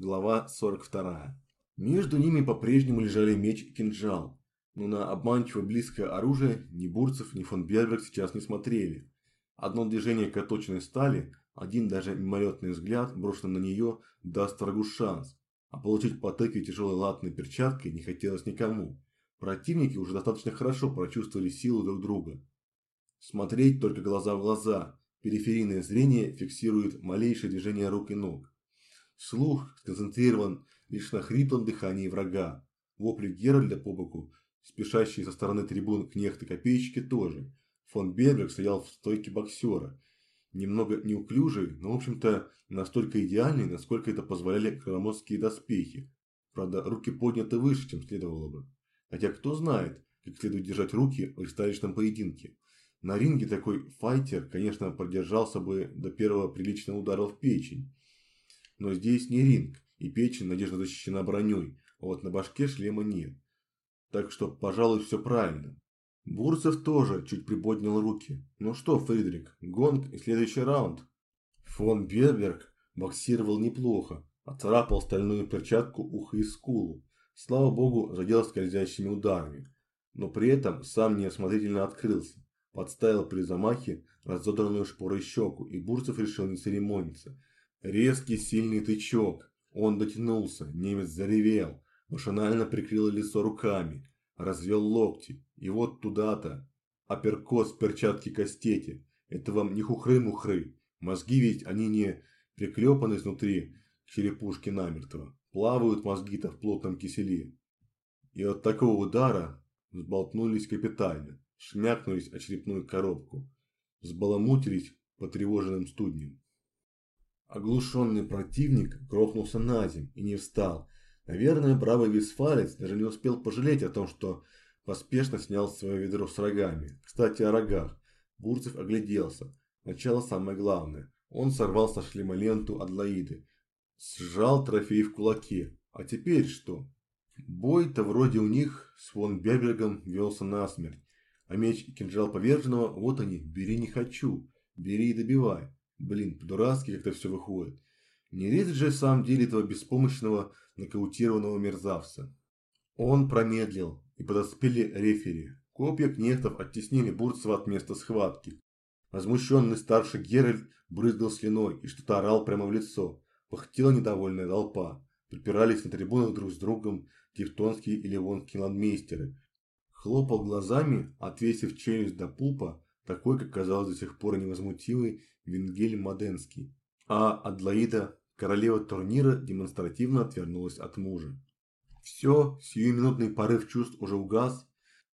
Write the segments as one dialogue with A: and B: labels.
A: Глава 42. Между ними по-прежнему лежали меч и кинжал, но на обманчиво близкое оружие ни Бурцев, ни фон Берберг сейчас не смотрели. Одно движение к оточенной стали, один даже мимолетный взгляд, брошенный на нее, даст врагу шанс, а получить по тыке тяжелой латной перчаткой не хотелось никому. Противники уже достаточно хорошо прочувствовали силу друг друга. Смотреть только глаза в глаза, периферийное зрение фиксирует малейшее движение рук и ног. Слух сконцентрирован лишь на хриплом дыхании врага. Вопли Геральда по боку, спешащие со стороны трибун кнехты-копейщики тоже. Фон Берберг стоял в стойке боксера. Немного неуклюжий, но в общем-то настолько идеальный, насколько это позволяли громоздкие доспехи. Правда, руки подняты выше, чем следовало бы. Хотя кто знает, как следует держать руки в ристалищном поединке. На ринге такой файтер, конечно, продержался бы до первого приличного удара в печень. Но здесь не ринг, и печень надежно защищена броней, а вот на башке шлема нет. Так что, пожалуй, все правильно. Бурцев тоже чуть приподнял руки. Ну что, Фридрик, гонг и следующий раунд. Фон Берберг боксировал неплохо, отцарапал стальную перчатку ухо и скулу. Слава богу, задел скользящими ударами. Но при этом сам неосмотрительно открылся. Подставил при замахе разодранную шпорой щеку, и Бурцев решил не церемониться. Резкий сильный тычок. Он дотянулся, немец заревел, машинально прикрыл лицо руками, развел локти. И вот туда-то. Апперкос перчатки кастете. Это вам не хухры-мухры. Мозги ведь они не приклепаны изнутри к черепушке намертво. Плавают мозги-то в плотном киселе. И от такого удара взболтнулись капитально, шмякнулись о коробку, взбаламутились потревоженным студнем. Оглушенный противник грохнулся на земь и не встал. Наверное, бравый висфалец даже не успел пожалеть о том, что поспешно снял свое ведро с рогами. Кстати, о рогах. Бурцев огляделся. Начало самое главное. Он сорвал со шлема ленту Адлоиды. Сжал трофей в кулаке. А теперь что? Бой-то вроде у них с фон Бербергом велся насмерть. А меч и кинжал поверженного, вот они, бери не хочу. Бери и добивай. Блин, по-дурацки как-то все выходит. Не резать же в самом деле этого беспомощного нокаутированного мерзавца. Он промедлил, и подоспели рефери. Копья кнехтов оттеснили Бурцева от места схватки. Возмущенный старший Геральт брызгал слюной и что-то орал прямо в лицо. Пыхтела недовольная толпа. Припирались на трибунах друг с другом тевтонские и ливонские ладмейстеры. Хлопал глазами, отвесив челюсть до пупа, такой, как казалось до сих пор невозмутимый Вингельм Маденский. А Адлоида, королева турнира, демонстративно отвернулась от мужа. Все, сиюминутный порыв чувств уже угас.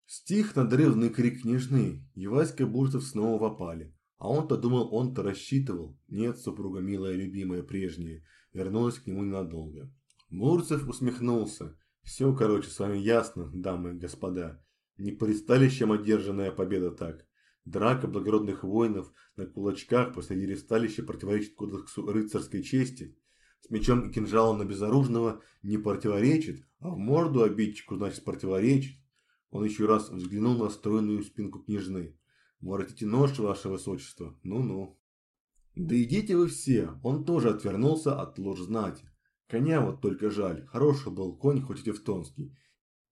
A: Стих надрывный крик княжны, и Васька Бурцев снова в опале. А он-то думал, он-то рассчитывал. Нет, супруга милая, любимая, прежняя, вернулась к нему ненадолго. Бурцев усмехнулся. Все, короче, с вами ясно, дамы и господа. Не присталищем одержанная победа так. Драка благородных воинов на кулачках посреди ресталища противоречит кодексу рыцарской чести. С мечом и кинжалом на безоружного не противоречит, а в морду обидчику значит противоречит. Он еще раз взглянул на стройную спинку княжны. Воротите нож, ваше высочество. Ну-ну. Да идите вы все, он тоже отвернулся от ложь знати. Коня вот только жаль, хороший был конь, хоть и тевтонский.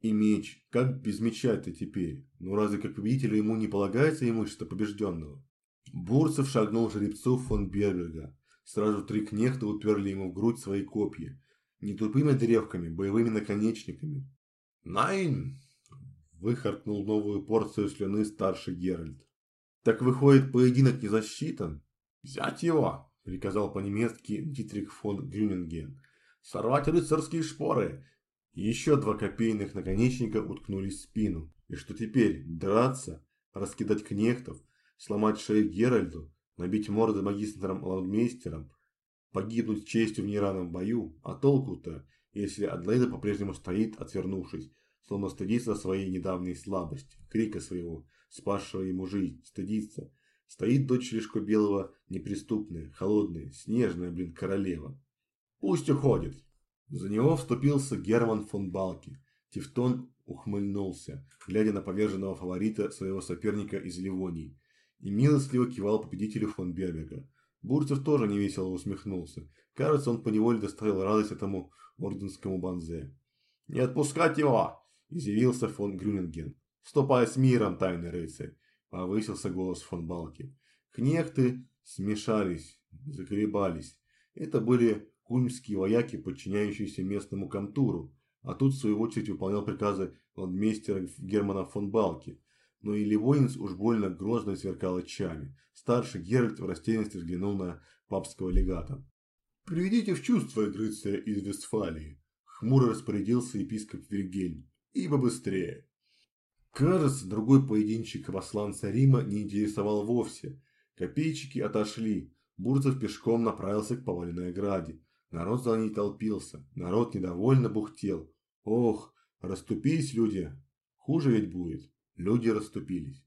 A: И меч. Как без меча-то теперь? Ну разве как победителю ему не полагается имущество побежденного? Бурцев шагнул жеребцу фон Берберга. Сразу три кнехта уперли ему в грудь свои копья. Не тупыми древками, боевыми наконечниками. «Найн!» – выхаркнул новую порцию слюны старший Геральт. «Так выходит, поединок не засчитан?» «Взять его!» – приказал по-немецки Дитрих фон Грюнинген. «Сорвать рыцарские шпоры еще два копейных наконечника уткнулись в спину. И что теперь? Драться? Раскидать кнехтов? Сломать шею Геральду? Набить морды магистром-ландмейстером? Погибнуть честью в неравном бою? А толку-то, если Адлайда по-прежнему стоит, отвернувшись, словно стыдится своей недавней слабости, крика своего, спасшего ему жизнь, стыдится. Стоит дочь Лешко Белого неприступная, холодная, снежная, блин, королева. Пусть уходит, за него вступился Герман фон Балки. Тевтон ухмыльнулся, глядя на поверженного фаворита своего соперника из Ливонии, и милостливо кивал победителю фон Берберга. Бурцев тоже невесело усмехнулся. Кажется, он поневоле доставил радость этому орденскому банзе. «Не отпускать его!» – изъявился фон Грюнинген. «Ступай с миром, тайный рыцарь!» – повысился голос фон Балки. Кнехты смешались, заколебались. Это были кульмские вояки, подчиняющиеся местному комтуру, а тут в свою очередь выполнял приказы ландмейстера Германа фон Балки. Но или воинс уж больно грозно сверкал очами. Старший Геральт в растерянности взглянул на папского легата. «Приведите в чувство рыцаря из Вестфалии», – хмуро распорядился епископ Вильгельм. «Ибо быстрее». Кажется, другой поединчик посланца Рима не интересовал вовсе. Копейчики отошли. Бурцев пешком направился к поваленной ограде. Народ за ней толпился. Народ недовольно бухтел. Ох, расступились люди. Хуже ведь будет. Люди расступились.